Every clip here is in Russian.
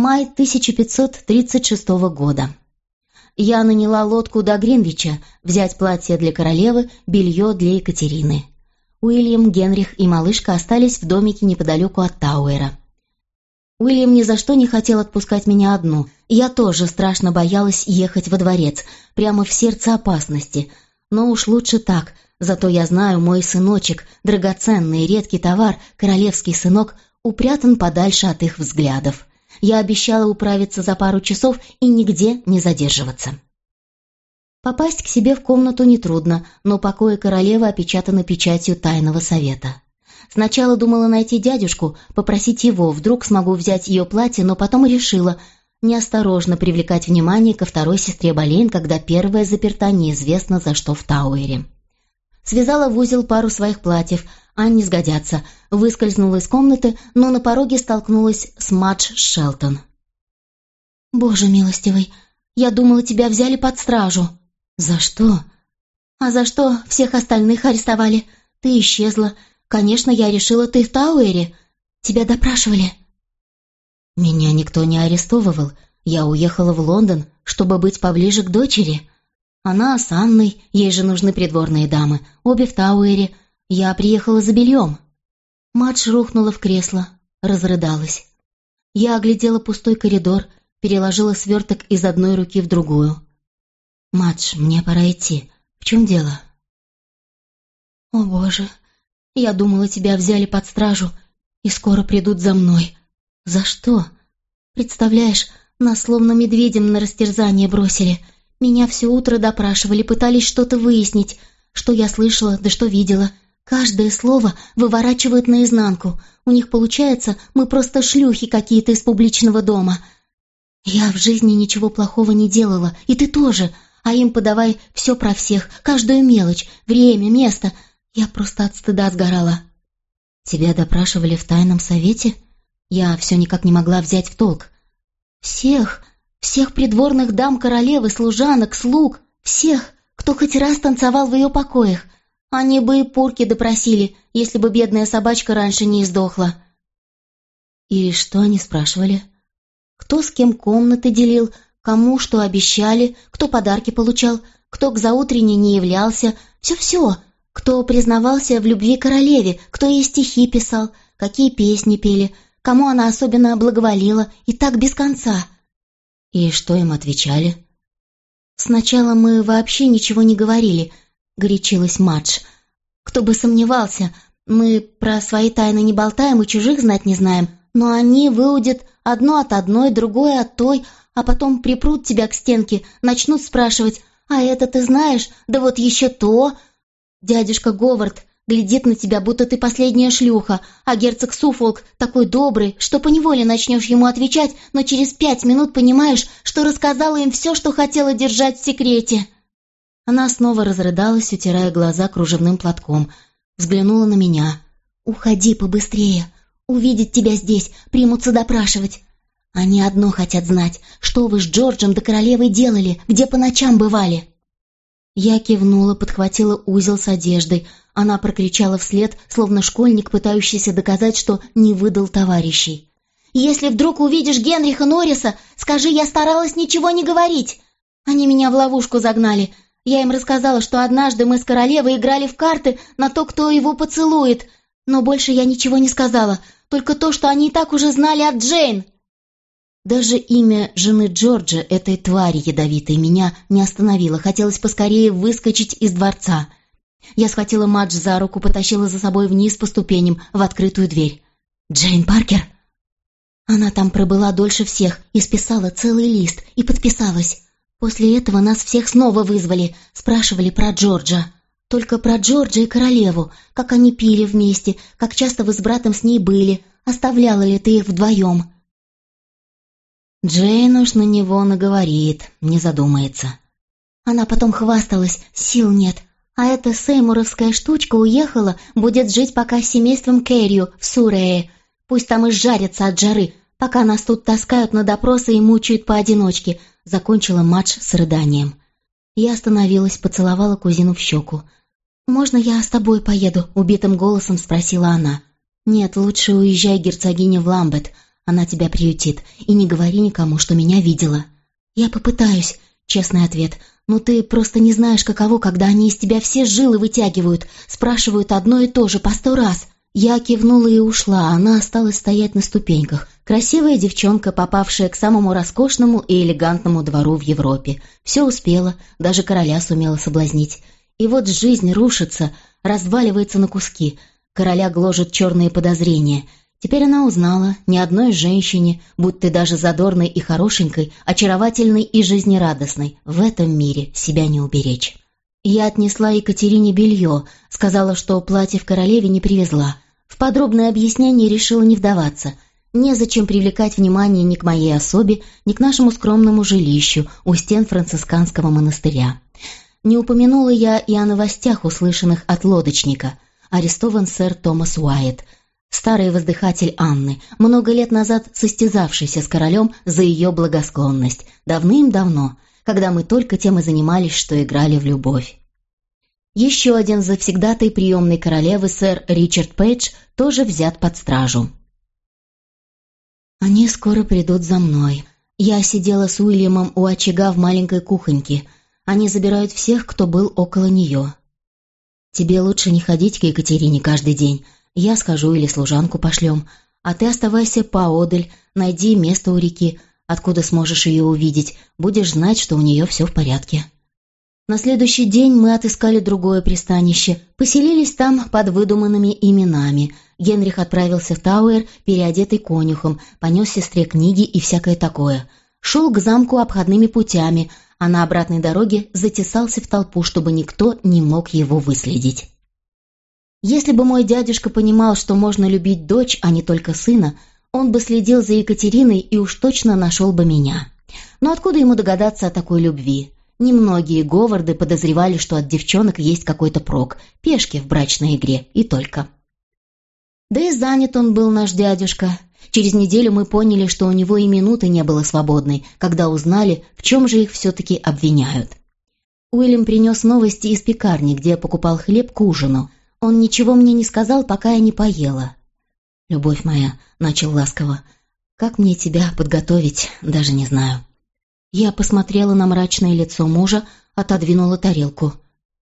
Май 1536 года. Я наняла лодку до Гринвича взять платье для королевы, белье для Екатерины. Уильям, Генрих и малышка остались в домике неподалеку от Тауэра. Уильям ни за что не хотел отпускать меня одну. Я тоже страшно боялась ехать во дворец, прямо в сердце опасности. Но уж лучше так, зато я знаю, мой сыночек, драгоценный редкий товар, королевский сынок, упрятан подальше от их взглядов. Я обещала управиться за пару часов и нигде не задерживаться. Попасть к себе в комнату нетрудно, но покои королевы опечатаны печатью тайного совета. Сначала думала найти дядюшку, попросить его, вдруг смогу взять ее платье, но потом решила неосторожно привлекать внимание ко второй сестре Болейн, когда первая заперта неизвестно за что в Тауэре. Связала в узел пару своих платьев, а не сгодятся. Выскользнула из комнаты, но на пороге столкнулась с Мадж Шелтон. «Боже милостивый, я думала, тебя взяли под стражу». «За что?» «А за что всех остальных арестовали? Ты исчезла. Конечно, я решила, ты в Тауэре. Тебя допрашивали». «Меня никто не арестовывал. Я уехала в Лондон, чтобы быть поближе к дочери. Она с Анной, ей же нужны придворные дамы, обе в Тауэре, «Я приехала за бельем». Мадж рухнула в кресло, разрыдалась. Я оглядела пустой коридор, переложила сверток из одной руки в другую. «Мадж, мне пора идти. В чем дело?» «О, Боже, я думала, тебя взяли под стражу и скоро придут за мной. За что? Представляешь, нас словно медведем на растерзание бросили. Меня все утро допрашивали, пытались что-то выяснить, что я слышала, да что видела». Каждое слово выворачивают наизнанку. У них получается, мы просто шлюхи какие-то из публичного дома. Я в жизни ничего плохого не делала, и ты тоже. А им подавай все про всех, каждую мелочь, время, место. Я просто от стыда сгорала. Тебя допрашивали в тайном совете? Я все никак не могла взять в толк. Всех, всех придворных дам королевы, служанок, слуг, всех, кто хоть раз танцевал в ее покоях — они бы и пурки допросили, если бы бедная собачка раньше не издохла. И что они спрашивали? Кто с кем комнаты делил, кому что обещали, кто подарки получал, кто к заутренней не являлся, все-все, кто признавался в любви королеве, кто ей стихи писал, какие песни пели, кому она особенно благоволила, и так без конца. И что им отвечали? Сначала мы вообще ничего не говорили — горячилась Мадж. «Кто бы сомневался, мы про свои тайны не болтаем и чужих знать не знаем, но они выудят одно от одной, другое от той, а потом припрут тебя к стенке, начнут спрашивать, «А это ты знаешь? Да вот еще то!» Дядюшка Говард глядит на тебя, будто ты последняя шлюха, а герцог Суфолк такой добрый, что поневоле начнешь ему отвечать, но через пять минут понимаешь, что рассказала им все, что хотела держать в секрете. Она снова разрыдалась, утирая глаза кружевным платком. Взглянула на меня. «Уходи побыстрее. Увидеть тебя здесь, примутся допрашивать. Они одно хотят знать, что вы с Джорджем до королевой делали, где по ночам бывали». Я кивнула, подхватила узел с одеждой. Она прокричала вслед, словно школьник, пытающийся доказать, что не выдал товарищей. «Если вдруг увидишь Генриха Норриса, скажи, я старалась ничего не говорить. Они меня в ловушку загнали. Я им рассказала, что однажды мы с королевой играли в карты на то, кто его поцелует, но больше я ничего не сказала, только то, что они и так уже знали от Джейн. Даже имя жены Джорджа, этой твари ядовитой, меня не остановило. Хотелось поскорее выскочить из дворца. Я схватила Мадж за руку, потащила за собой вниз по ступеням в открытую дверь. «Джейн Паркер?» Она там пробыла дольше всех и списала целый лист и подписалась. После этого нас всех снова вызвали, спрашивали про Джорджа. Только про Джорджа и королеву, как они пили вместе, как часто вы с братом с ней были, оставляла ли ты их вдвоем. Джейн уж на него наговорит, не задумается. Она потом хвасталась, сил нет. А эта сеймуровская штучка уехала, будет жить пока с семейством Кэррию в Сурее. Пусть там и жарятся от жары, пока нас тут таскают на допросы и мучают поодиночке, закончила матч с рыданием. Я остановилась, поцеловала кузину в щеку. «Можно я с тобой поеду?» — убитым голосом спросила она. «Нет, лучше уезжай, герцогиня, в Ламбет. Она тебя приютит. И не говори никому, что меня видела». «Я попытаюсь», — честный ответ. «Но ты просто не знаешь, каково, когда они из тебя все жилы вытягивают, спрашивают одно и то же по сто раз». Я кивнула и ушла, она осталась стоять на ступеньках. Красивая девчонка, попавшая к самому роскошному и элегантному двору в Европе. Все успела, даже короля сумела соблазнить. И вот жизнь рушится, разваливается на куски. Короля гложет черные подозрения. Теперь она узнала, ни одной женщине, будь ты даже задорной и хорошенькой, очаровательной и жизнерадостной, в этом мире себя не уберечь. Я отнесла Екатерине белье, сказала, что платье в королеве не привезла. В подробное объяснение решила не вдаваться. Незачем привлекать внимание ни к моей особе, ни к нашему скромному жилищу у стен францисканского монастыря. Не упомянула я и о новостях, услышанных от лодочника. Арестован сэр Томас Уайт, старый воздыхатель Анны, много лет назад состязавшийся с королем за ее благосклонность, давным-давно – когда мы только тем и занимались, что играли в любовь. Еще один завсегдатай приемной королевы, сэр Ричард Пейдж, тоже взят под стражу. Они скоро придут за мной. Я сидела с Уильямом у очага в маленькой кухоньке. Они забирают всех, кто был около нее. Тебе лучше не ходить к Екатерине каждый день. Я скажу или служанку пошлем. А ты оставайся поодаль, найди место у реки, откуда сможешь ее увидеть, будешь знать, что у нее все в порядке. На следующий день мы отыскали другое пристанище, поселились там под выдуманными именами. Генрих отправился в Тауэр, переодетый конюхом, понес сестре книги и всякое такое. Шел к замку обходными путями, а на обратной дороге затесался в толпу, чтобы никто не мог его выследить. Если бы мой дядюшка понимал, что можно любить дочь, а не только сына, он бы следил за Екатериной и уж точно нашел бы меня. Но откуда ему догадаться о такой любви? Немногие Говарды подозревали, что от девчонок есть какой-то прок, пешки в брачной игре, и только. Да и занят он был, наш дядюшка. Через неделю мы поняли, что у него и минуты не было свободной, когда узнали, в чем же их все-таки обвиняют. Уильям принес новости из пекарни, где покупал хлеб к ужину. Он ничего мне не сказал, пока я не поела. «Любовь моя», — начал ласково, — «как мне тебя подготовить, даже не знаю». Я посмотрела на мрачное лицо мужа, отодвинула тарелку.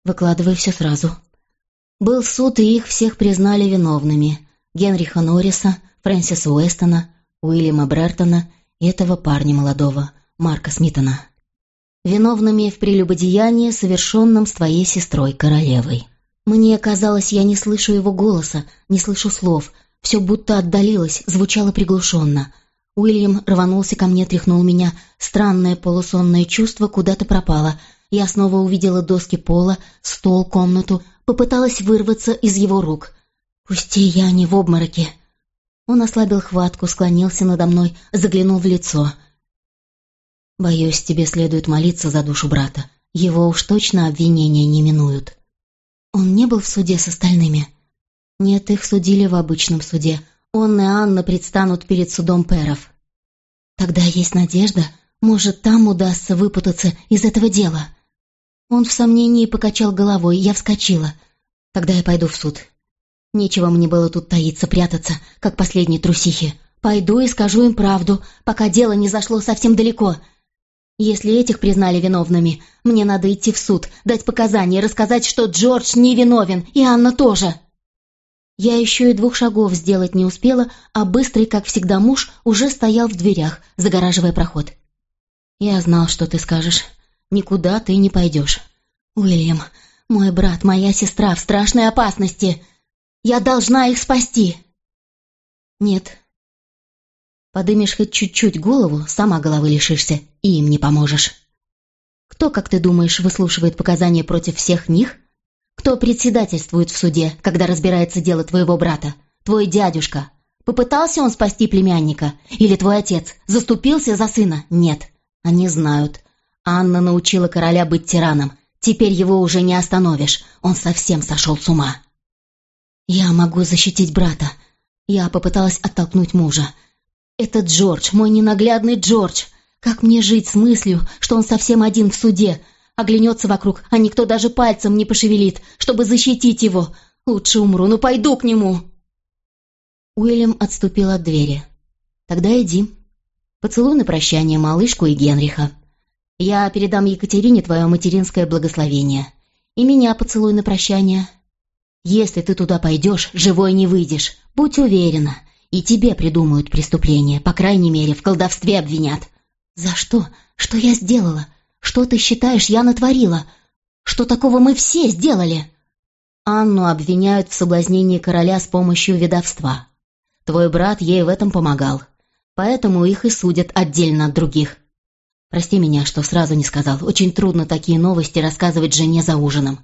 «Выкладывай все сразу». Был суд, и их всех признали виновными. Генриха Норриса, Фрэнсиса Уэстона, Уильяма Брертона и этого парня молодого, Марка Смитона. Виновными в прелюбодеянии, совершенном с твоей сестрой, королевой. Мне казалось, я не слышу его голоса, не слышу слов — все будто отдалилось, звучало приглушенно. Уильям рванулся ко мне, тряхнул меня. Странное полусонное чувство куда-то пропало. Я снова увидела доски пола, стол, комнату, попыталась вырваться из его рук. «Пусти, я не в обмороке». Он ослабил хватку, склонился надо мной, заглянул в лицо. «Боюсь, тебе следует молиться за душу брата. Его уж точно обвинения не минуют». «Он не был в суде с остальными?» Нет, их судили в обычном суде. Он и Анна предстанут перед судом перов. Тогда есть надежда, может, там удастся выпутаться из этого дела. Он в сомнении покачал головой, я вскочила. Тогда я пойду в суд. Нечего мне было тут таиться, прятаться, как последние трусихи. Пойду и скажу им правду, пока дело не зашло совсем далеко. Если этих признали виновными, мне надо идти в суд, дать показания, рассказать, что Джордж не виновен, и Анна тоже. Я еще и двух шагов сделать не успела, а быстрый, как всегда, муж уже стоял в дверях, загораживая проход. «Я знал, что ты скажешь. Никуда ты не пойдешь. Уильям, мой брат, моя сестра в страшной опасности. Я должна их спасти!» «Нет». Подымешь хоть чуть-чуть голову, сама головы лишишься, и им не поможешь. Кто, как ты думаешь, выслушивает показания против всех них?» Кто председательствует в суде, когда разбирается дело твоего брата? Твой дядюшка. Попытался он спасти племянника? Или твой отец заступился за сына? Нет. Они знают. Анна научила короля быть тираном. Теперь его уже не остановишь. Он совсем сошел с ума. Я могу защитить брата. Я попыталась оттолкнуть мужа. Это Джордж, мой ненаглядный Джордж. Как мне жить с мыслью, что он совсем один в суде, Оглянется вокруг, а никто даже пальцем не пошевелит, чтобы защитить его. Лучше умру, но пойду к нему. Уильям отступил от двери. Тогда иди. Поцелуй на прощание малышку и Генриха. Я передам Екатерине твое материнское благословение. И меня поцелуй на прощание. Если ты туда пойдешь, живой не выйдешь. Будь уверена. И тебе придумают преступление, по крайней мере, в колдовстве обвинят. За что? Что я сделала? Что ты считаешь, я натворила? Что такого мы все сделали? Анну обвиняют в соблазнении короля с помощью ведовства. Твой брат ей в этом помогал. Поэтому их и судят отдельно от других. Прости меня, что сразу не сказал. Очень трудно такие новости рассказывать жене за ужином.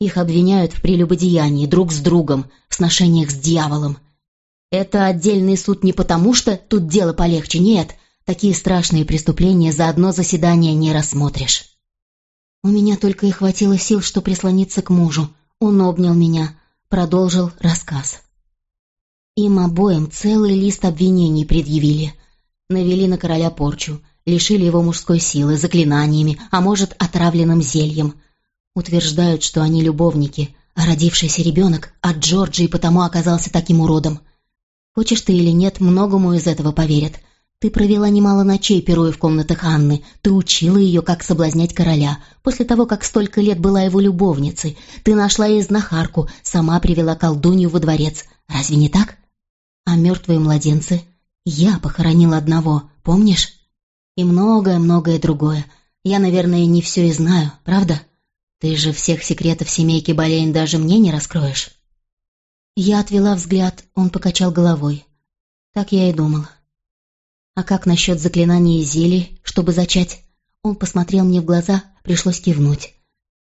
Их обвиняют в прелюбодеянии друг с другом, в сношениях с дьяволом. Это отдельный суд не потому, что тут дело полегче, нет. Такие страшные преступления за одно заседание не рассмотришь. У меня только и хватило сил, что прислониться к мужу. Он обнял меня, продолжил рассказ. Им обоим целый лист обвинений предъявили. Навели на короля порчу, лишили его мужской силы заклинаниями, а может, отравленным зельем. Утверждают, что они любовники, а родившийся ребенок от Джорджии потому оказался таким уродом. Хочешь ты или нет, многому из этого поверят. Ты провела немало ночей, пируя в комнатах Анны. Ты учила ее, как соблазнять короля. После того, как столько лет была его любовницей, ты нашла ей знахарку, сама привела колдунью во дворец. Разве не так? А мертвые младенцы? Я похоронила одного, помнишь? И многое-многое другое. Я, наверное, не все и знаю, правда? Ты же всех секретов семейки Болейн даже мне не раскроешь. Я отвела взгляд, он покачал головой. Так я и думал. А как насчет заклинаний и зелий, чтобы зачать? Он посмотрел мне в глаза, пришлось кивнуть.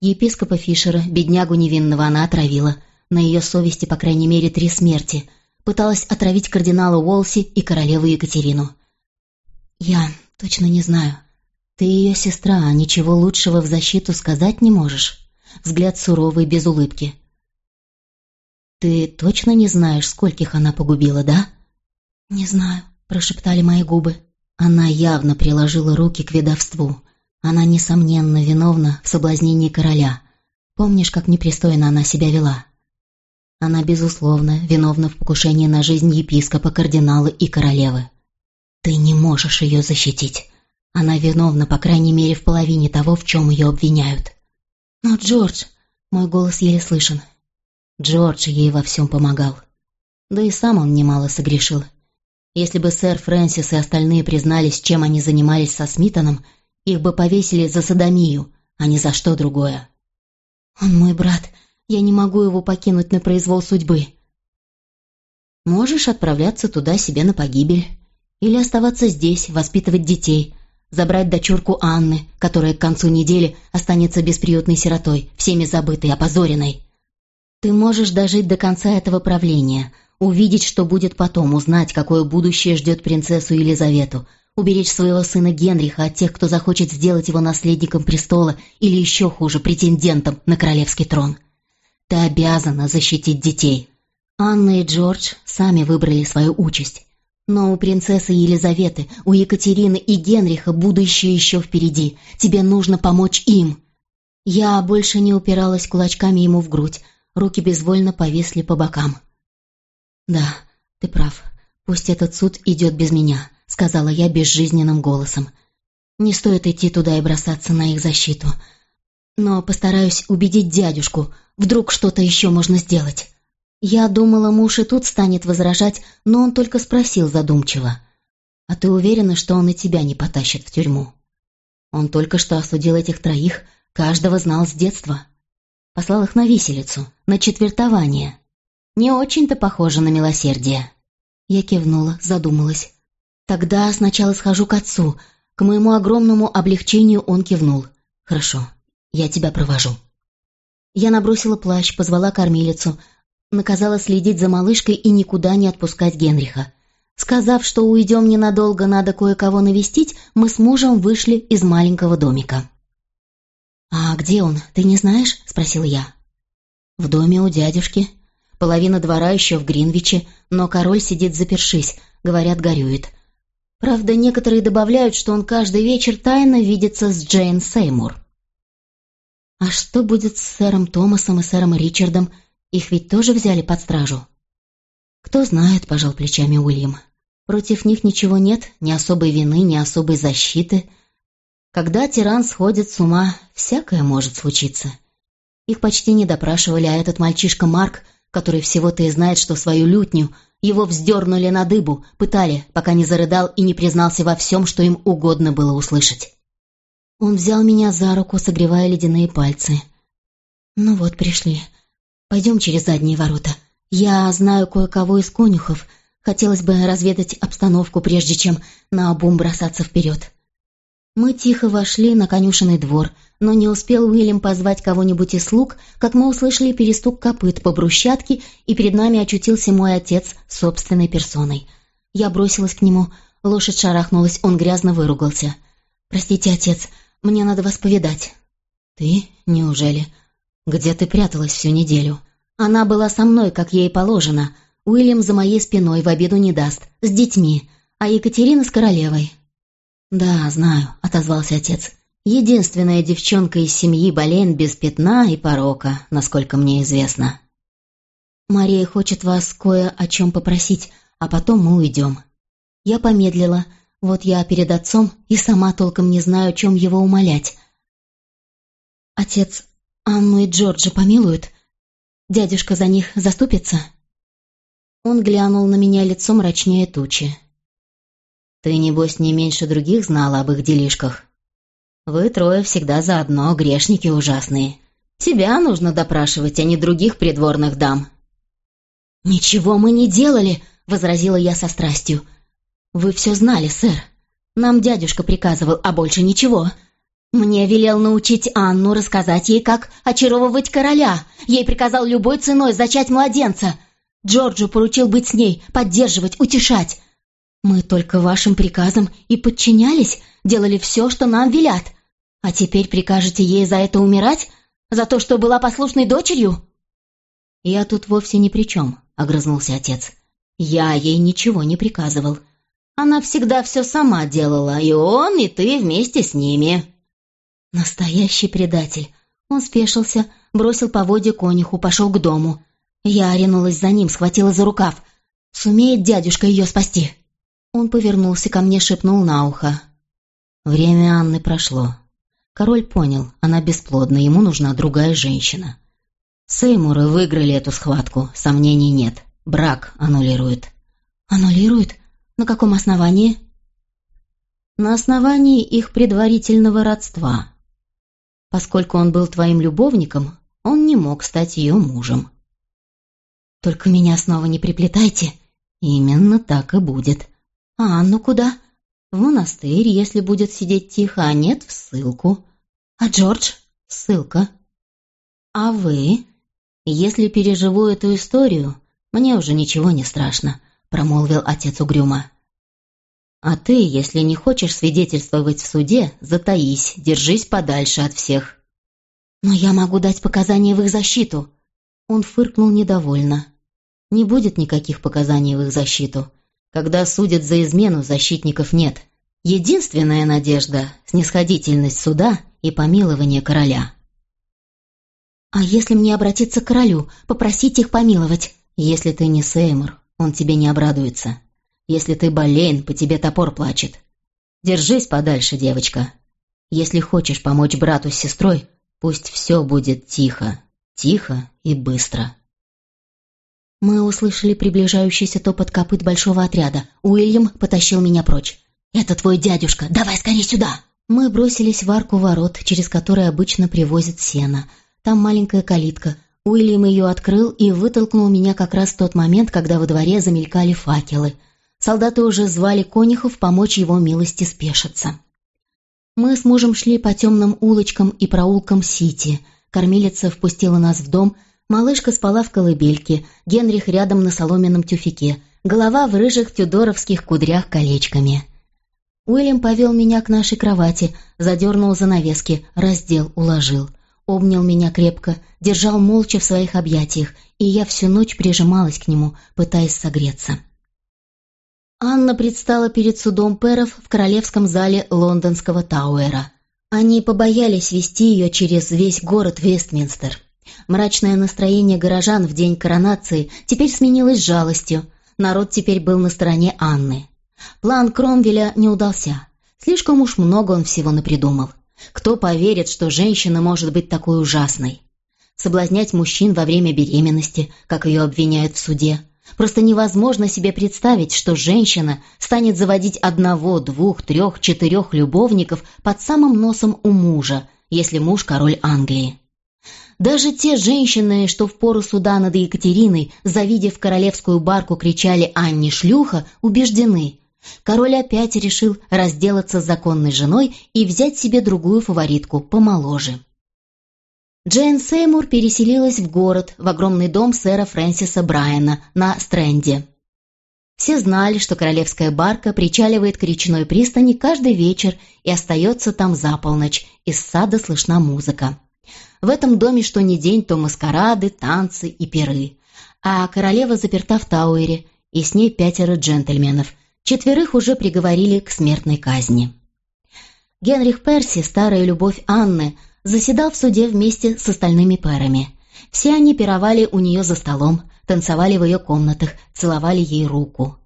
Епископа Фишера, беднягу невинного, она отравила. На ее совести, по крайней мере, три смерти. Пыталась отравить кардинала Уолси и королеву Екатерину. Я точно не знаю. Ты ее сестра, а ничего лучшего в защиту сказать не можешь. Взгляд суровый, без улыбки. «Ты точно не знаешь, скольких она погубила, да?» «Не знаю», — прошептали мои губы. Она явно приложила руки к ведовству. Она, несомненно, виновна в соблазнении короля. Помнишь, как непристойно она себя вела? Она, безусловно, виновна в покушении на жизнь епископа, кардинала и королевы. Ты не можешь ее защитить. Она виновна, по крайней мере, в половине того, в чем ее обвиняют. Но, Джордж, мой голос еле слышен, Джордж ей во всем помогал. Да и сам он немало согрешил. Если бы сэр Фрэнсис и остальные признались, чем они занимались со Смитоном, их бы повесили за садомию, а не за что другое. «Он мой брат. Я не могу его покинуть на произвол судьбы». «Можешь отправляться туда себе на погибель. Или оставаться здесь, воспитывать детей, забрать дочурку Анны, которая к концу недели останется бесприютной сиротой, всеми забытой, опозоренной. Ты можешь дожить до конца этого правления, увидеть, что будет потом, узнать, какое будущее ждет принцессу Елизавету, уберечь своего сына Генриха от тех, кто захочет сделать его наследником престола или еще хуже, претендентом на королевский трон. Ты обязана защитить детей. Анна и Джордж сами выбрали свою участь. Но у принцессы Елизаветы, у Екатерины и Генриха будущее еще впереди. Тебе нужно помочь им. Я больше не упиралась кулачками ему в грудь, руки безвольно повисли по бокам. «Да, ты прав. Пусть этот суд идет без меня», — сказала я безжизненным голосом. «Не стоит идти туда и бросаться на их защиту. Но постараюсь убедить дядюшку. Вдруг что-то еще можно сделать». Я думала, муж и тут станет возражать, но он только спросил задумчиво. «А ты уверена, что он и тебя не потащит в тюрьму?» Он только что осудил этих троих, каждого знал с детства. Послал их на виселицу, на четвертование. Не очень-то похоже на милосердие. Я кивнула, задумалась. Тогда сначала схожу к отцу. К моему огромному облегчению он кивнул. Хорошо, я тебя провожу. Я набросила плащ, позвала кормилицу, наказала следить за малышкой и никуда не отпускать Генриха. Сказав, что уйдем ненадолго, надо кое-кого навестить, мы с мужем вышли из маленького домика. «А где он, ты не знаешь?» — спросил я. «В доме у дядюшки. Половина двора еще в Гринвиче, но король сидит запершись, говорят, горюет. Правда, некоторые добавляют, что он каждый вечер тайно видится с Джейн Сеймур». «А что будет с сэром Томасом и сэром Ричардом? Их ведь тоже взяли под стражу?» «Кто знает», — пожал плечами Уильям. Против них ничего нет, ни особой вины, ни особой защиты. Когда тиран сходит с ума, всякое может случиться. Их почти не допрашивали, а этот мальчишка Марк, который всего-то и знает, что свою лютню, его вздернули на дыбу, пытали, пока не зарыдал и не признался во всем, что им угодно было услышать. Он взял меня за руку, согревая ледяные пальцы. «Ну вот, пришли. Пойдем через задние ворота. Я знаю кое-кого из конюхов. Хотелось бы разведать обстановку, прежде чем на обум бросаться вперед». Мы тихо вошли на конюшенный двор, но не успел Уильям позвать кого-нибудь из слуг, как мы услышали перестук копыт по брусчатке, и перед нами очутился мой отец собственной персоной. Я бросилась к нему, лошадь шарахнулась, он грязно выругался. «Простите, отец, мне надо вас повидать». «Ты? Неужели? Где ты пряталась всю неделю?» «Она была со мной, как ей положено. Уильям за моей спиной в обиду не даст, с детьми, а Екатерина с королевой». «Да, знаю», — отозвался отец. «Единственная девчонка из семьи Болейн без пятна и порока, насколько мне известно». «Мария хочет вас кое о чем попросить, а потом мы уйдем». Я помедлила. Вот я перед отцом и сама толком не знаю, о чем его умолять. «Отец, Анну и Джорджа помилуют? Дядюшка за них заступится?» Он глянул на меня лицом мрачнее тучи. Ты, небось, не меньше других знала об их делишках. Вы трое всегда заодно, грешники ужасные. Тебя нужно допрашивать, а не других придворных дам». «Ничего мы не делали», — возразила я со страстью. «Вы все знали, сэр. Нам дядюшка приказывал, а больше ничего. Мне велел научить Анну рассказать ей, как очаровывать короля. Ей приказал любой ценой зачать младенца. Джорджу поручил быть с ней, поддерживать, утешать. Мы только вашим приказам и подчинялись, делали все, что нам велят. А теперь прикажете ей за это умирать? За то, что была послушной дочерью?» «Я тут вовсе ни при чем», — огрызнулся отец. «Я ей ничего не приказывал. Она всегда все сама делала, и он, и ты вместе с ними». Настоящий предатель. Он спешился, бросил поводья конюху, пошел к дому. Я ринулась за ним, схватила за рукав. «Сумеет дядюшка ее спасти?» Он повернулся ко мне, шепнул на ухо. Время Анны прошло. Король понял, она бесплодна, ему нужна другая женщина. Сеймуры выиграли эту схватку, сомнений нет. Брак аннулирует. Аннулирует? На каком основании? На основании их предварительного родства. Поскольку он был твоим любовником, он не мог стать ее мужем. Только меня снова не приплетайте. Именно так и будет. «А Анну куда?» «В монастырь, если будет сидеть тихо, а нет, в ссылку». «А Джордж?» «Ссылка». «А вы?» «Если переживу эту историю, мне уже ничего не страшно», — промолвил отец угрюмо. «А ты, если не хочешь свидетельствовать в суде, затаись, держись подальше от всех». «Но я могу дать показания в их защиту». Он фыркнул недовольно. «Не будет никаких показаний в их защиту. Когда судят за измену, защитников нет. Единственная надежда — снисходительность суда и помилование короля. «А если мне обратиться к королю, попросить их помиловать?» «Если ты не Сеймур, он тебе не обрадуется. Если ты Болейн, по тебе топор плачет. Держись подальше, девочка. Если хочешь помочь брату с сестрой, пусть все будет тихо, тихо и быстро». Мы услышали приближающийся топот копыт большого отряда. Уильям потащил меня прочь. «Это твой дядюшка! Давай скорее сюда!» Мы бросились в арку ворот, через которые обычно привозят сено. Там маленькая калитка. Уильям ее открыл и вытолкнул меня как раз в тот момент, когда во дворе замелькали факелы. Солдаты уже звали конюхов помочь его милости спешиться. Мы с мужем шли по темным улочкам и проулкам Сити. Кормилица впустила нас в дом — Малышка спала в колыбельке, Генрих рядом на соломенном тюфике, голова в рыжих тюдоровских кудрях колечками. Уильям повел меня к нашей кровати, задернул занавески, раздел, уложил. Обнял меня крепко, держал молча в своих объятиях, и я всю ночь прижималась к нему, пытаясь согреться. Анна предстала перед судом пэров в королевском зале лондонского Тауэра. Они побоялись вести ее через весь город Вестминстер. Мрачное настроение горожан в день коронации теперь сменилось жалостью. Народ теперь был на стороне Анны. План Кромвеля не удался. Слишком уж много он всего напридумал. Кто поверит, что женщина может быть такой ужасной? Соблазнять мужчин во время беременности, как ее обвиняют в суде. Просто невозможно себе представить, что женщина станет заводить одного, двух, трех, четырех любовников под самым носом у мужа, если муж король Англии. Даже те женщины, что в пору суда над Екатериной, завидев королевскую барку, кричали «Анни, шлюха!», убеждены. Король опять решил разделаться с законной женой и взять себе другую фаворитку, помоложе. Джейн Сеймур переселилась в город, в огромный дом сэра Фрэнсиса Брайана на Стрэнде. Все знали, что королевская барка причаливает к речной пристани каждый вечер и остается там за полночь, из сада слышна музыка. В этом доме что ни день, то маскарады, танцы и пиры. А королева заперта в Тауэре, и с ней пятеро джентльменов. Четверых уже приговорили к смертной казни. Генрих Перси, старая любовь Анны, заседал в суде вместе с остальными пэрами. Все они пировали у нее за столом, танцевали в ее комнатах, целовали ей руку.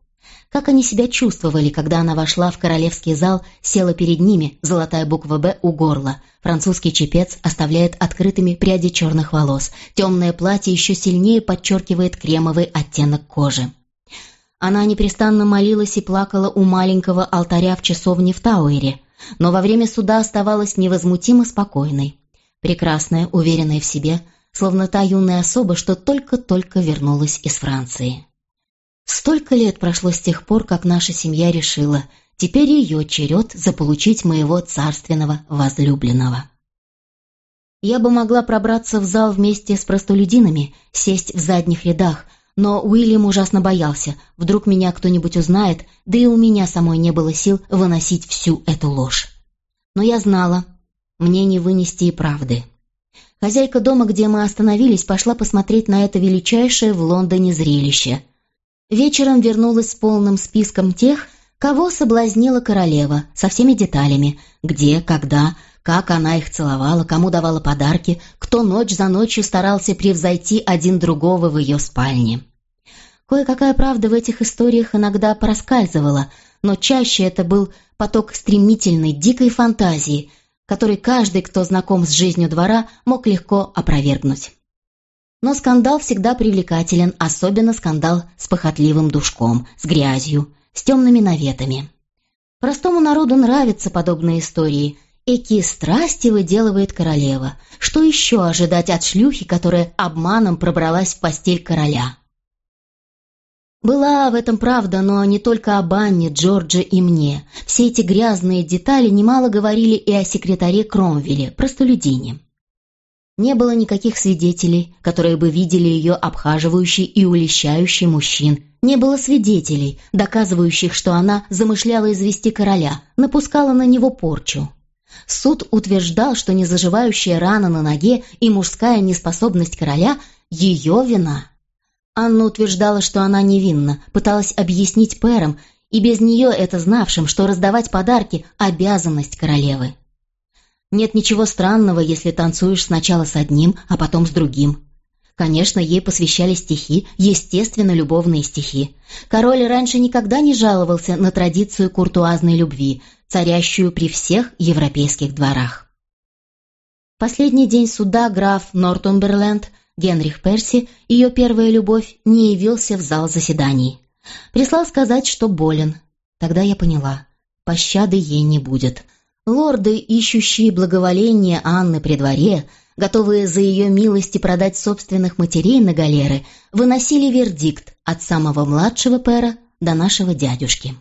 Как они себя чувствовали, когда она вошла в королевский зал, села перед ними, золотая буква «Б» у горла. Французский чепец оставляет открытыми пряди черных волос. Темное платье еще сильнее подчеркивает кремовый оттенок кожи. Она непрестанно молилась и плакала у маленького алтаря в часовне в Тауэре, но во время суда оставалась невозмутимо спокойной. Прекрасная, уверенная в себе, словно та юная особа, что только-только вернулась из Франции. Столько лет прошло с тех пор, как наша семья решила, теперь ее черед заполучить моего царственного возлюбленного. Я бы могла пробраться в зал вместе с простолюдинами, сесть в задних рядах, но Уильям ужасно боялся, вдруг меня кто-нибудь узнает, да и у меня самой не было сил выносить всю эту ложь. Но я знала, мне не вынести и правды. Хозяйка дома, где мы остановились, пошла посмотреть на это величайшее в Лондоне зрелище — Вечером вернулась с полным списком тех, кого соблазнила королева, со всеми деталями, где, когда, как она их целовала, кому давала подарки, кто ночь за ночью старался превзойти один другого в ее спальне. Кое-какая правда в этих историях иногда проскальзывала, но чаще это был поток стремительной, дикой фантазии, который каждый, кто знаком с жизнью двора, мог легко опровергнуть. Но скандал всегда привлекателен, особенно скандал с похотливым душком, с грязью, с темными наветами. Простому народу нравятся подобные истории. Эки страсти выделывает королева. Что еще ожидать от шлюхи, которая обманом пробралась в постель короля? Была в этом правда, но не только об Анне, Джордже и мне. Все эти грязные детали немало говорили и о секретаре Кромвеле, простолюдине. Не было никаких свидетелей, которые бы видели ее обхаживающей и улещающей мужчин. Не было свидетелей, доказывающих, что она замышляла извести короля, напускала на него порчу. Суд утверждал, что незаживающая рана на ноге и мужская неспособность короля – ее вина. Анна утверждала, что она невинна, пыталась объяснить пэрам, и без нее это знавшим, что раздавать подарки – обязанность королевы. Нет ничего странного, если танцуешь сначала с одним, а потом с другим. Конечно, ей посвящали стихи, естественно, любовные стихи. Король раньше никогда не жаловался на традицию куртуазной любви, царящую при всех европейских дворах. Последний день суда граф Нортумберленд, Генрих Перси, ее первая любовь, не явился в зал заседаний. Прислал сказать, что болен. Тогда я поняла, пощады ей не будет. Лорды, ищущие благоволение Анны при дворе, готовые за ее милости продать собственных матерей на галеры, выносили вердикт от самого младшего пера до нашего дядюшки.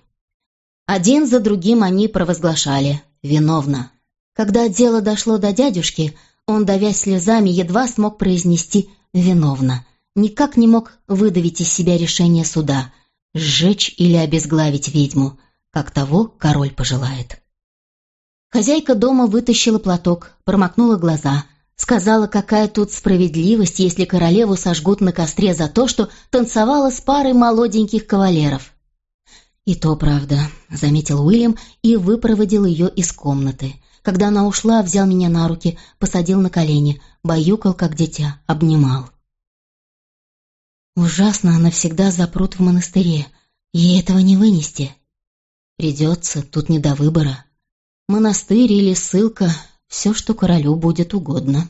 Один за другим они провозглашали «виновна». Когда дело дошло до дядюшки, он, давясь слезами, едва смог произнести «виновна». Никак не мог выдавить из себя решение суда – сжечь или обезглавить ведьму, как того король пожелает. Хозяйка дома вытащила платок, промокнула глаза, сказала, какая тут справедливость, если королеву сожгут на костре за то, что танцевала с парой молоденьких кавалеров. «И то правда», — заметил Уильям и выпроводил ее из комнаты. Когда она ушла, взял меня на руки, посадил на колени, баюкал, как дитя, обнимал. Ужасно она всегда запрут в монастыре. Ей этого не вынести. Придется, тут не до выбора. Монастырь или ссылка — все, что королю будет угодно.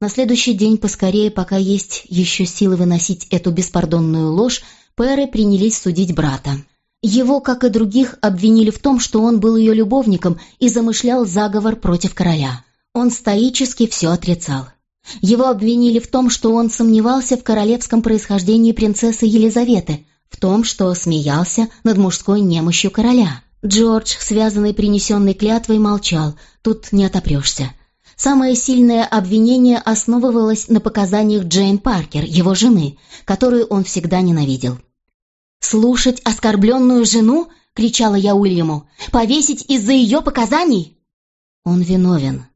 На следующий день поскорее, пока есть еще силы выносить эту беспардонную ложь, Пэры принялись судить брата. Его, как и других, обвинили в том, что он был ее любовником и замышлял заговор против короля. Он стоически все отрицал. Его обвинили в том, что он сомневался в королевском происхождении принцессы Елизаветы, в том, что смеялся над мужской немощью короля. Джордж, связанный принесенной клятвой, молчал, тут не отопрешься. Самое сильное обвинение основывалось на показаниях Джейн Паркер, его жены, которую он всегда ненавидел. «Слушать оскорбленную жену?» — кричала я Уильяму. «Повесить из-за ее показаний?» Он виновен.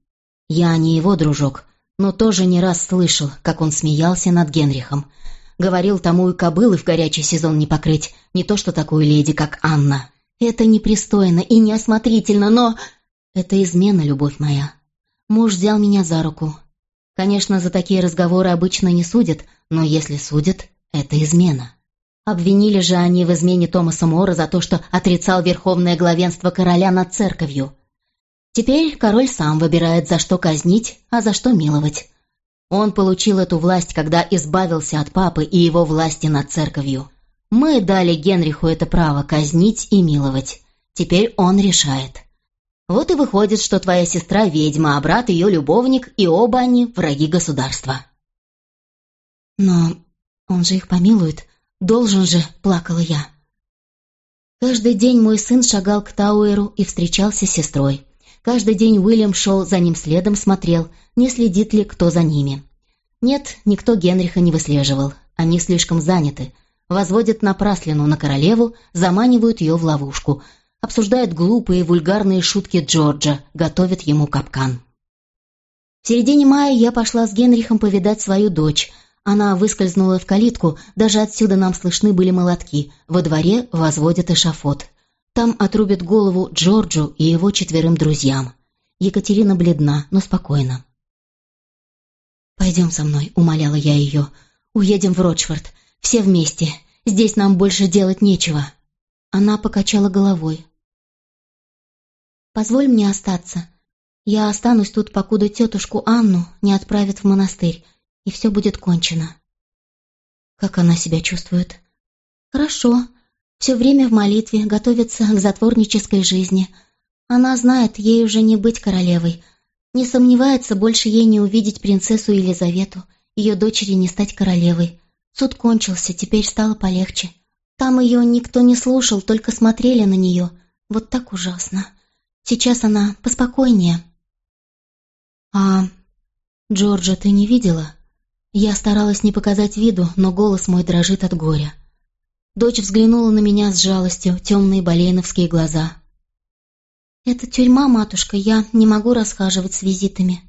Я не его дружок, но тоже не раз слышал, как он смеялся над Генрихом. Говорил тому и кобылы в горячий сезон не покрыть, не то что такую леди, как Анна. Это непристойно и неосмотрительно, но... Это измена, любовь моя. Муж взял меня за руку. Конечно, за такие разговоры обычно не судят, но если судят, это измена. Обвинили же они в измене Томаса Мора за то, что отрицал верховное главенство короля над церковью. Теперь король сам выбирает, за что казнить, а за что миловать. Он получил эту власть, когда избавился от папы и его власти над церковью. Мы дали Генриху это право казнить и миловать. Теперь он решает. Вот и выходит, что твоя сестра ведьма, а брат ее любовник, и оба они враги государства. Но он же их помилует, должен же, плакала я. Каждый день мой сын шагал к Тауэру и встречался с сестрой. Каждый день Уильям шел за ним следом, смотрел, не следит ли кто за ними. Нет, никто Генриха не выслеживал. Они слишком заняты. Возводят напраслину на королеву, заманивают ее в ловушку — обсуждают глупые вульгарные шутки Джорджа, готовят ему капкан. В середине мая я пошла с Генрихом повидать свою дочь. Она выскользнула в калитку, даже отсюда нам слышны были молотки. Во дворе возводят эшафот. Там отрубят голову Джорджу и его четверым друзьям. Екатерина бледна, но спокойна. «Пойдем со мной», — умоляла я ее. «Уедем в Ротшфорд. Все вместе. Здесь нам больше делать нечего». Она покачала головой. Позволь мне остаться. Я останусь тут, покуда тетушку Анну не отправят в монастырь, и все будет кончено». «Как она себя чувствует?» «Хорошо. Все время в молитве, готовится к затворнической жизни. Она знает, ей уже не быть королевой. Не сомневается, больше ей не увидеть принцессу Елизавету, ее дочери не стать королевой. Суд кончился, теперь стало полегче. Там ее никто не слушал, только смотрели на нее. Вот так ужасно. Сейчас она поспокойнее». «А Джорджа ты не видела?» Я старалась не показать виду, но голос мой дрожит от горя. Дочь взглянула на меня с жалостью, темные болейновские глаза. «Это тюрьма, матушка, я не могу расхаживать с визитами».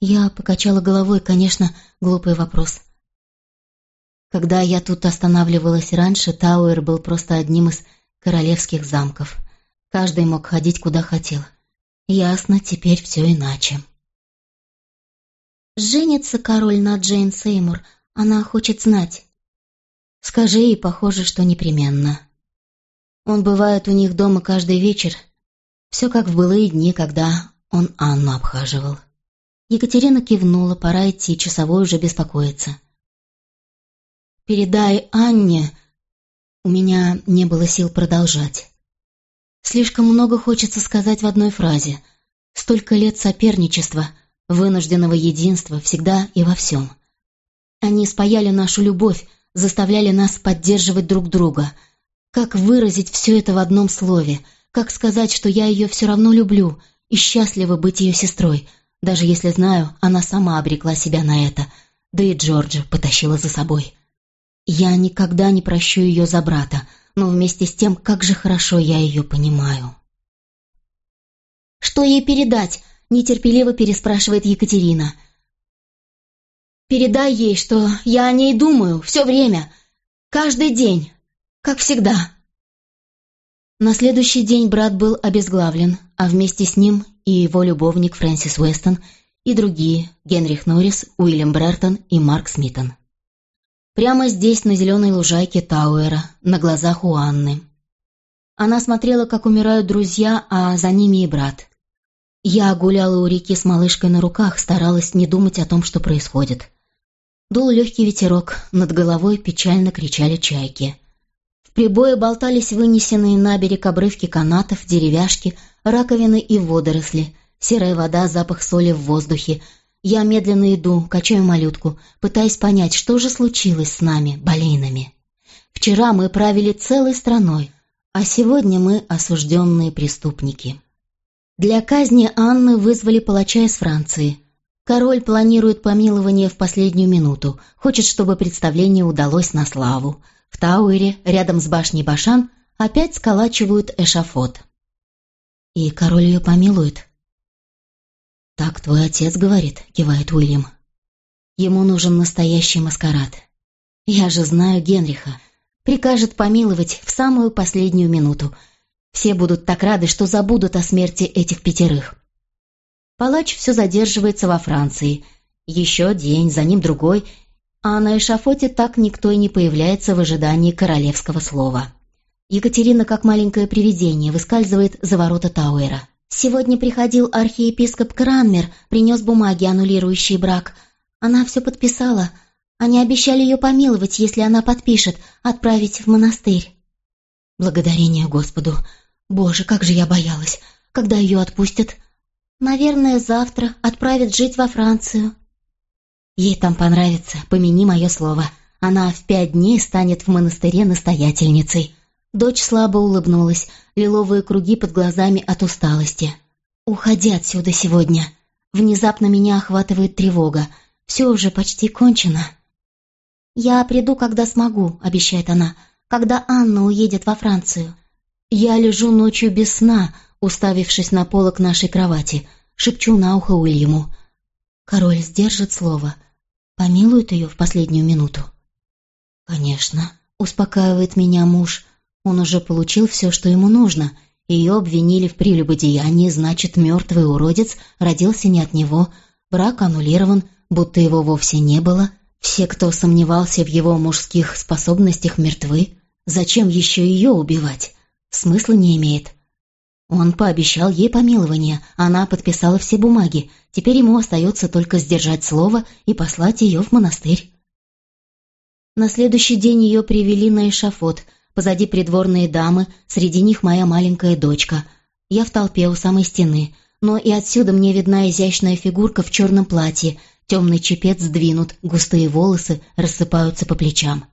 Я покачала головой, конечно, глупый вопрос. Когда я тут останавливалась раньше, Тауэр был просто одним из королевских замков. Каждый мог ходить куда хотел. Ясно, теперь все иначе. Женится король на Джейн Сеймур. Она хочет знать. Скажи ей, похоже, что непременно. Он бывает у них дома каждый вечер. Все как в былые дни, когда он Анну обхаживал. Екатерина кивнула, пора идти, часовой уже беспокоится. «Передай Анне...» У меня не было сил продолжать. Слишком много хочется сказать в одной фразе. Столько лет соперничества, вынужденного единства, всегда и во всем. Они спаяли нашу любовь, заставляли нас поддерживать друг друга. Как выразить все это в одном слове? Как сказать, что я ее все равно люблю и счастлива быть ее сестрой, даже если знаю, она сама обрекла себя на это, да и Джорджа потащила за собой. Я никогда не прощу ее за брата, но вместе с тем, как же хорошо я ее понимаю. «Что ей передать?» — нетерпеливо переспрашивает Екатерина. «Передай ей, что я о ней думаю все время, каждый день, как всегда». На следующий день брат был обезглавлен, а вместе с ним и его любовник Фрэнсис Уэстон, и другие — Генрих Норрис, Уильям Брертон и Марк Смитон. Прямо здесь, на зеленой лужайке Тауэра, на глазах у Анны. Она смотрела, как умирают друзья, а за ними и брат. Я гуляла у реки с малышкой на руках, старалась не думать о том, что происходит. Дул легкий ветерок, над головой печально кричали чайки. В прибое болтались вынесенные на берег обрывки канатов, деревяшки, раковины и водоросли, серая вода, запах соли в воздухе. Я медленно иду, качаю малютку, пытаясь понять, что же случилось с нами, болейнами. Вчера мы правили целой страной, а сегодня мы осужденные преступники. Для казни Анны вызвали палача из Франции. Король планирует помилование в последнюю минуту, хочет, чтобы представление удалось на славу. В Тауэре, рядом с башней Башан, опять сколачивают эшафот. И король ее помилует. «Так твой отец говорит», — кивает Уильям. «Ему нужен настоящий маскарад. Я же знаю Генриха прикажет помиловать в самую последнюю минуту. Все будут так рады, что забудут о смерти этих пятерых. Палач все задерживается во Франции. Еще день, за ним другой, а на эшафоте так никто и не появляется в ожидании королевского слова. Екатерина, как маленькое привидение, выскальзывает за ворота Тауэра. «Сегодня приходил архиепископ Кранмер, принес бумаги, аннулирующие брак. Она все подписала, они обещали ее помиловать, если она подпишет, отправить в монастырь. Благодарение Господу. Боже, как же я боялась. Когда ее отпустят? Наверное, завтра отправят жить во Францию. Ей там понравится, помяни мое слово. Она в пять дней станет в монастыре настоятельницей. Дочь слабо улыбнулась, лиловые круги под глазами от усталости. «Уходи отсюда сегодня. Внезапно меня охватывает тревога. Все уже почти кончено». «Я приду, когда смогу», — обещает она, «когда Анна уедет во Францию». Я лежу ночью без сна, уставившись на полок нашей кровати, шепчу на ухо Уильяму. Король сдержит слово, помилует ее в последнюю минуту. «Конечно», — успокаивает меня муж, он уже получил все, что ему нужно. Ее обвинили в прелюбодеянии, значит, мертвый уродец родился не от него, брак аннулирован, будто его вовсе не было — все, кто сомневался в его мужских способностях, мертвы. Зачем еще ее убивать? Смысла не имеет. Он пообещал ей помилование, она подписала все бумаги. Теперь ему остается только сдержать слово и послать ее в монастырь. На следующий день ее привели на эшафот. Позади придворные дамы, среди них моя маленькая дочка. Я в толпе у самой стены, но и отсюда мне видна изящная фигурка в черном платье — Темный чепец сдвинут, густые волосы рассыпаются по плечам.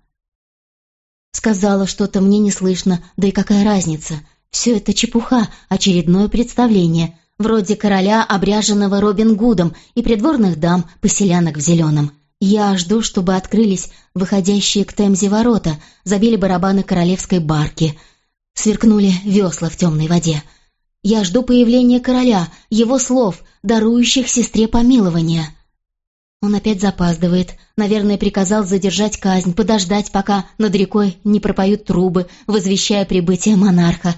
Сказала что-то, мне не слышно, да и какая разница. Все это чепуха, очередное представление, вроде короля, обряженного Робин Гудом, и придворных дам, поселянок в зеленом. Я жду, чтобы открылись выходящие к Темзе ворота, забили барабаны королевской барки, сверкнули весла в темной воде. Я жду появления короля, его слов, дарующих сестре помилования. Он опять запаздывает. Наверное, приказал задержать казнь, подождать, пока над рекой не пропоют трубы, возвещая прибытие монарха.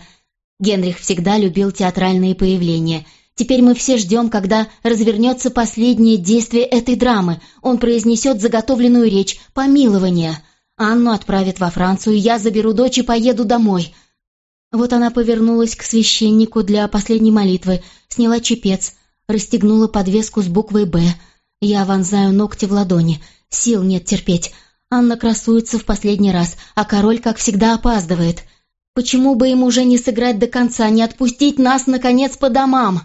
Генрих всегда любил театральные появления. Теперь мы все ждем, когда развернется последнее действие этой драмы. Он произнесет заготовленную речь «Помилование». Анну отправят во Францию, я заберу дочь и поеду домой. Вот она повернулась к священнику для последней молитвы, сняла чепец, расстегнула подвеску с буквой «Б», я вонзаю ногти в ладони. Сил нет терпеть. Анна красуется в последний раз, а король, как всегда, опаздывает. Почему бы ему уже не сыграть до конца, не отпустить нас, наконец, по домам?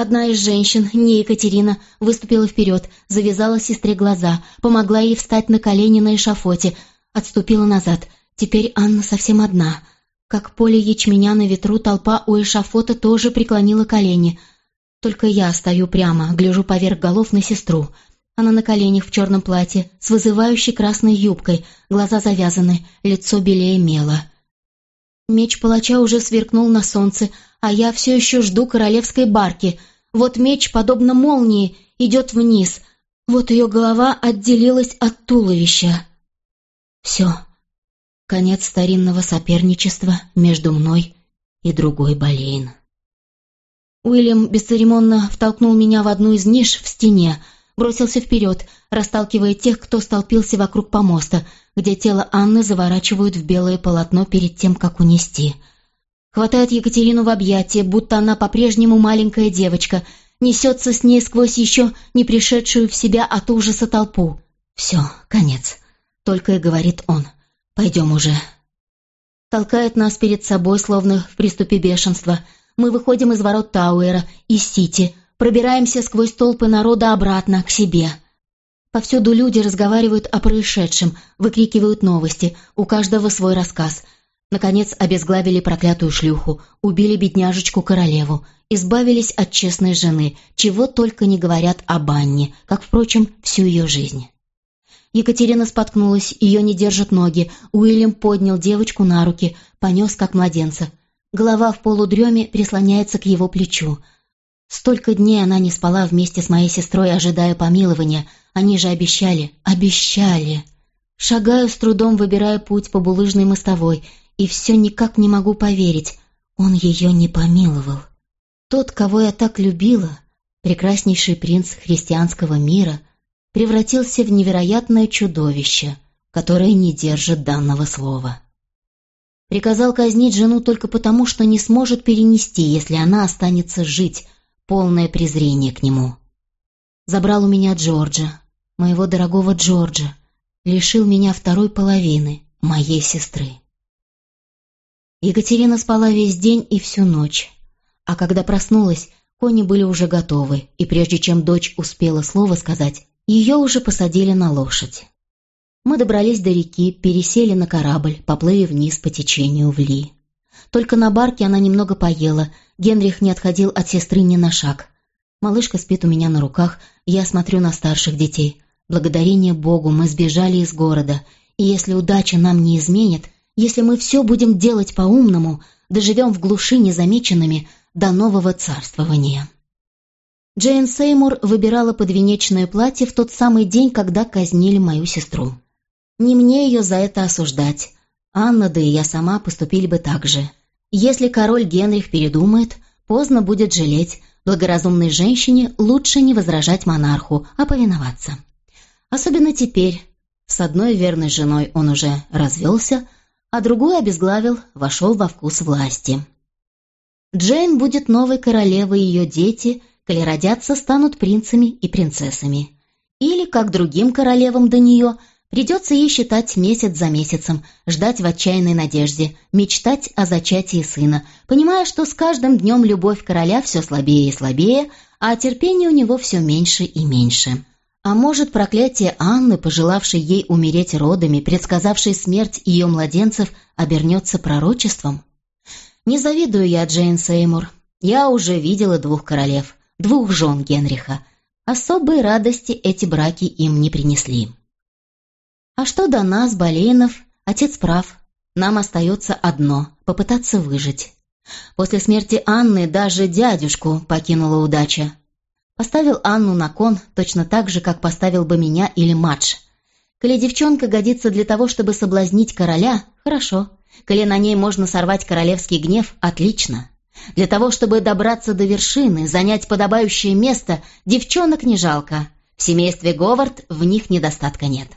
Одна из женщин, не Екатерина, выступила вперед, завязала сестре глаза, помогла ей встать на колени на эшафоте, отступила назад. Теперь Анна совсем одна. Как поле ячменя на ветру, толпа у эшафота тоже преклонила колени — только я стою прямо, гляжу поверх голов на сестру. Она на коленях в черном платье, с вызывающей красной юбкой, глаза завязаны, лицо белее мела. Меч палача уже сверкнул на солнце, а я все еще жду королевской барки. Вот меч, подобно молнии, идет вниз. Вот ее голова отделилась от туловища. Все. Конец старинного соперничества между мной и другой Болейн. Уильям бесцеремонно втолкнул меня в одну из ниш в стене, бросился вперед, расталкивая тех, кто столпился вокруг помоста, где тело Анны заворачивают в белое полотно перед тем, как унести. Хватает Екатерину в объятия, будто она по-прежнему маленькая девочка, несется с ней сквозь еще не пришедшую в себя от ужаса толпу. «Все, конец», — только и говорит он. «Пойдем уже». Толкает нас перед собой, словно в приступе бешенства. Мы выходим из ворот Тауэра, из Сити, пробираемся сквозь толпы народа обратно, к себе. Повсюду люди разговаривают о происшедшем, выкрикивают новости, у каждого свой рассказ. Наконец обезглавили проклятую шлюху, убили бедняжечку-королеву, избавились от честной жены, чего только не говорят об Анне, как, впрочем, всю ее жизнь. Екатерина споткнулась, ее не держат ноги. Уильям поднял девочку на руки, понес как младенца. Голова в полудреме прислоняется к его плечу. Столько дней она не спала вместе с моей сестрой, ожидая помилования. Они же обещали, обещали. Шагаю с трудом, выбирая путь по булыжной мостовой, и все никак не могу поверить. Он ее не помиловал. Тот, кого я так любила, прекраснейший принц христианского мира, превратился в невероятное чудовище, которое не держит данного слова. Приказал казнить жену только потому, что не сможет перенести, если она останется жить, полное презрение к нему. Забрал у меня Джорджа, моего дорогого Джорджа, лишил меня второй половины, моей сестры. Екатерина спала весь день и всю ночь, а когда проснулась, кони были уже готовы, и прежде чем дочь успела слово сказать, ее уже посадили на лошадь. Мы добрались до реки, пересели на корабль, поплыли вниз по течению в Ли. Только на барке она немного поела, Генрих не отходил от сестры ни на шаг. Малышка спит у меня на руках, я смотрю на старших детей. Благодарение Богу мы сбежали из города, и если удача нам не изменит, если мы все будем делать по-умному, доживем в глуши незамеченными до нового царствования. Джейн Сеймур выбирала подвенечное платье в тот самый день, когда казнили мою сестру. Не мне ее за это осуждать. Анна, да и я сама поступили бы так же. Если король Генрих передумает, поздно будет жалеть. Благоразумной женщине лучше не возражать монарху, а повиноваться. Особенно теперь. С одной верной женой он уже развелся, а другую обезглавил, вошел во вкус власти. Джейн будет новой королевой, ее дети коли родятся, станут принцами и принцессами. Или, как другим королевам до нее, придется ей считать месяц за месяцем, ждать в отчаянной надежде, мечтать о зачатии сына, понимая, что с каждым днем любовь короля все слабее и слабее, а терпение у него все меньше и меньше. А может, проклятие Анны, пожелавшей ей умереть родами, предсказавшей смерть ее младенцев, обернется пророчеством? Не завидую я Джейн Сеймур. Я уже видела двух королев двух жен Генриха. Особой радости эти браки им не принесли. А что до нас, Болейнов, отец прав. Нам остается одно — попытаться выжить. После смерти Анны даже дядюшку покинула удача. Поставил Анну на кон точно так же, как поставил бы меня или Мадж. Коли девчонка годится для того, чтобы соблазнить короля, хорошо. Коли на ней можно сорвать королевский гнев, отлично. Для того, чтобы добраться до вершины, занять подобающее место, девчонок не жалко. В семействе Говард в них недостатка нет.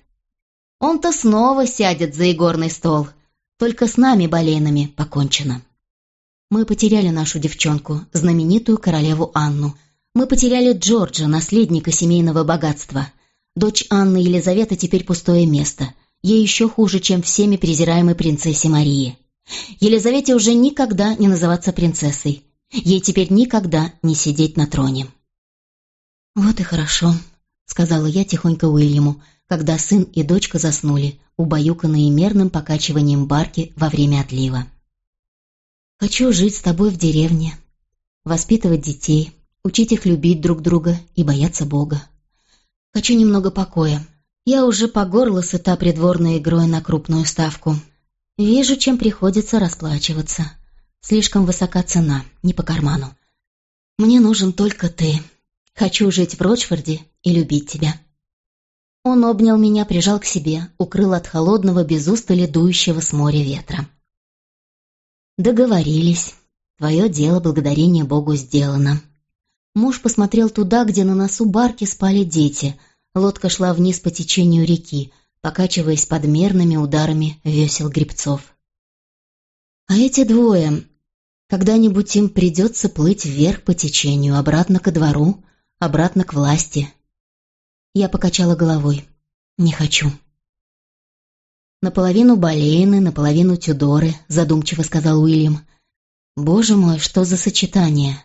Он-то снова сядет за игорный стол. Только с нами, болейнами, покончено. Мы потеряли нашу девчонку, знаменитую королеву Анну. Мы потеряли Джорджа, наследника семейного богатства. Дочь Анны Елизавета теперь пустое место. Ей еще хуже, чем всеми презираемой принцессе Марии. Елизавете уже никогда не называться принцессой. Ей теперь никогда не сидеть на троне. «Вот и хорошо», — сказала я тихонько Уильяму, когда сын и дочка заснули, убаюканные мерным покачиванием барки во время отлива. «Хочу жить с тобой в деревне, воспитывать детей, учить их любить друг друга и бояться Бога. Хочу немного покоя. Я уже по горло сыта придворной игрой на крупную ставку, Вижу, чем приходится расплачиваться. Слишком высока цена, не по карману. Мне нужен только ты. Хочу жить в Рочфорде и любить тебя». Он обнял меня, прижал к себе, укрыл от холодного, без устали дующего с моря ветра. «Договорились. Твое дело, благодарение Богу, сделано». Муж посмотрел туда, где на носу барки спали дети. Лодка шла вниз по течению реки, покачиваясь под мерными ударами весел грибцов. А эти двое... Когда-нибудь им придется плыть вверх по течению, обратно ко двору, обратно к власти. Я покачала головой. Не хочу. «Наполовину Болейны, наполовину Тюдоры», — задумчиво сказал Уильям. «Боже мой, что за сочетание!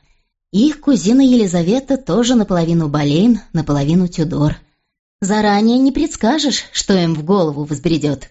Их кузина Елизавета тоже наполовину Болейн, наполовину Тюдор. Заранее не предскажешь, что им в голову взбредет».